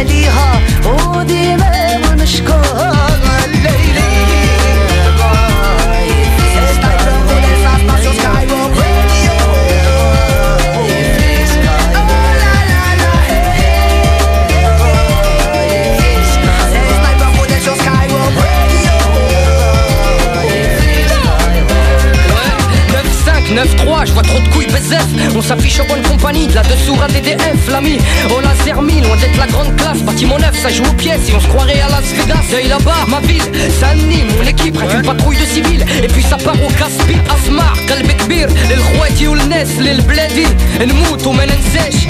Saliha o dime 9-3, je vois trop de couilles BZF On s'affiche en bonne compagnie, de là-dessous à DDF L'ami, au laser 1000, loin d'être la grande classe. Bâtiment 9, ça joue aux pièces. Et on se croirait à Las Vegas. Deuil là-bas, ma ville, Saint-Denis, mon équipe. Rien une patrouille de civils, et puis ça part au casse-pipe Asmar, Kalbekbir, El Khouati ou le Nes, l'El Bledin, El Mout ou Menensesh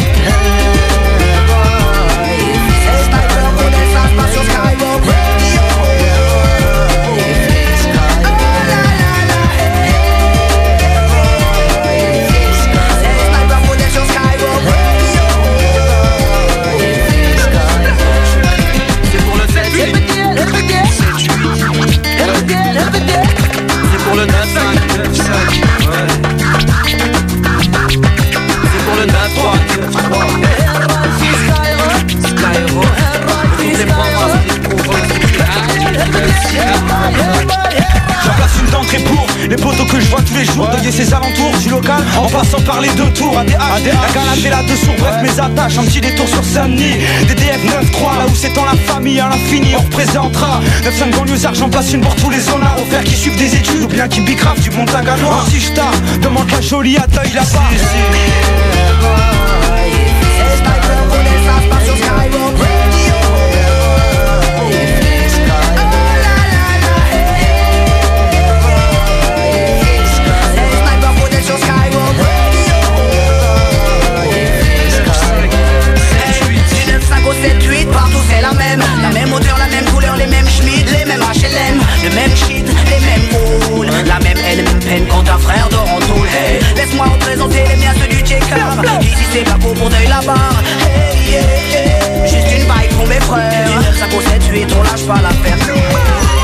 pour les poteaux que je vois tous les jours Deuiller ses alentours du local En passant par les deux tours ADH, la galade et la dessous Bref mes attaches, un petit détour sur Saint-Denis. DDF 9-3, là où s'étend la famille à l'infini On représentera. 9-5 banlieusards, j'en place une pour tous les zonards Aux frères qui suivent des études ou bien qui bicravent du Montagano Si je demande la jolie à taille pour les Juste une baille pour mes frères. 5 7, 8 on lâche pas l'affaire.